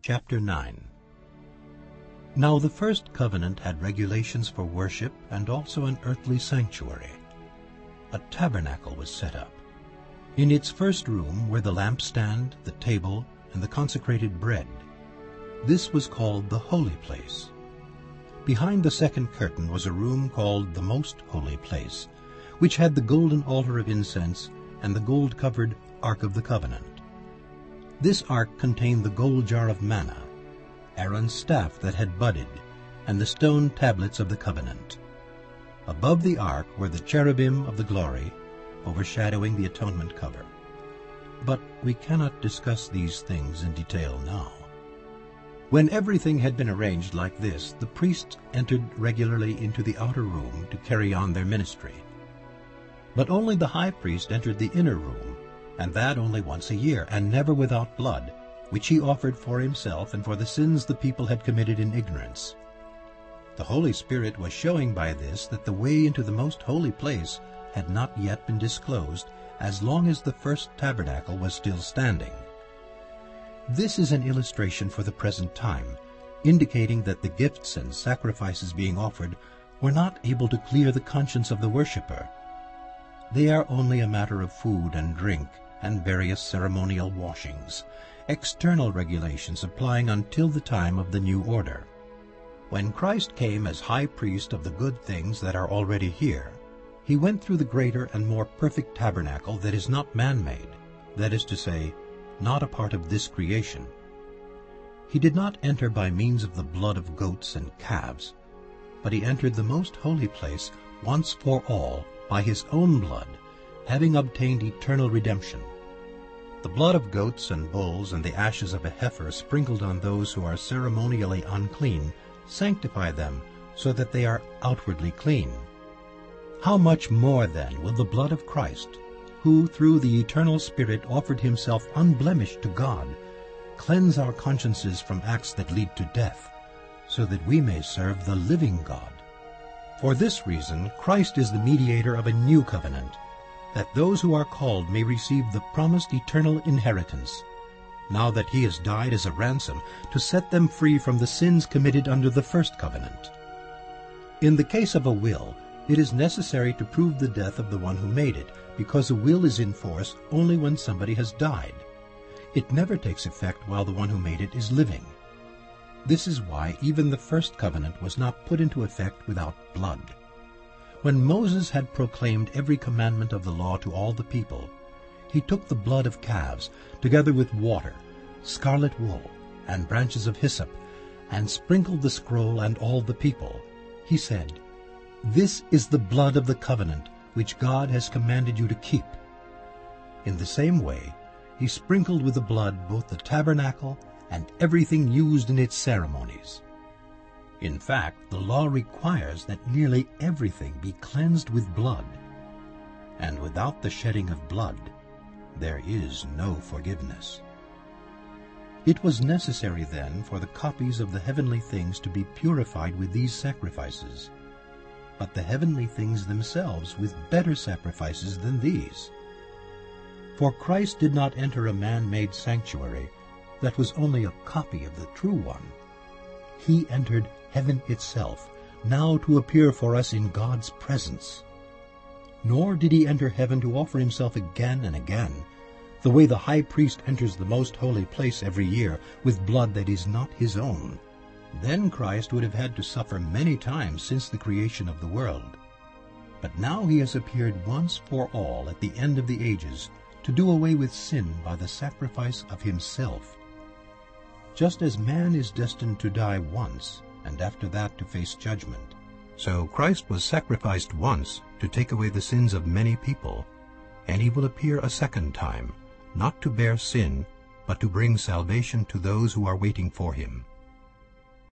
Chapter 9 Now the first covenant had regulations for worship and also an earthly sanctuary. A tabernacle was set up. In its first room were the lampstand, the table, and the consecrated bread. This was called the Holy Place. Behind the second curtain was a room called the Most Holy Place, which had the golden altar of incense and the gold-covered Ark of the Covenant. This ark contained the gold jar of manna, Aaron's staff that had budded, and the stone tablets of the covenant. Above the ark were the cherubim of the glory, overshadowing the atonement cover. But we cannot discuss these things in detail now. When everything had been arranged like this, the priests entered regularly into the outer room to carry on their ministry. But only the high priest entered the inner room, and that only once a year, and never without blood, which he offered for himself and for the sins the people had committed in ignorance. The Holy Spirit was showing by this that the way into the most holy place had not yet been disclosed as long as the first tabernacle was still standing. This is an illustration for the present time, indicating that the gifts and sacrifices being offered were not able to clear the conscience of the worshipper. They are only a matter of food and drink and various ceremonial washings, external regulations applying until the time of the new order. When Christ came as high priest of the good things that are already here, he went through the greater and more perfect tabernacle that is not man-made, that is to say, not a part of this creation. He did not enter by means of the blood of goats and calves, but he entered the most holy place once for all by his own blood, having obtained eternal redemption. The blood of goats and bulls and the ashes of a heifer sprinkled on those who are ceremonially unclean sanctify them so that they are outwardly clean. How much more then will the blood of Christ, who through the eternal Spirit offered himself unblemished to God, cleanse our consciences from acts that lead to death, so that we may serve the living God. For this reason Christ is the mediator of a new covenant, that those who are called may receive the promised eternal inheritance, now that he has died as a ransom to set them free from the sins committed under the first covenant. In the case of a will, it is necessary to prove the death of the one who made it, because a will is in force only when somebody has died. It never takes effect while the one who made it is living. This is why even the first covenant was not put into effect without blood. When Moses had proclaimed every commandment of the law to all the people, he took the blood of calves, together with water, scarlet wool, and branches of hyssop, and sprinkled the scroll and all the people. He said, This is the blood of the covenant, which God has commanded you to keep. In the same way, he sprinkled with the blood both the tabernacle and everything used in its ceremonies. In fact, the law requires that nearly everything be cleansed with blood. And without the shedding of blood, there is no forgiveness. It was necessary then for the copies of the heavenly things to be purified with these sacrifices, but the heavenly things themselves with better sacrifices than these. For Christ did not enter a man-made sanctuary that was only a copy of the true one. He entered heaven itself, now to appear for us in God's presence. Nor did he enter heaven to offer himself again and again, the way the high priest enters the most holy place every year with blood that is not his own. Then Christ would have had to suffer many times since the creation of the world. But now he has appeared once for all at the end of the ages to do away with sin by the sacrifice of himself. Just as man is destined to die once, and after that to face judgment, so Christ was sacrificed once to take away the sins of many people, and he will appear a second time, not to bear sin, but to bring salvation to those who are waiting for him.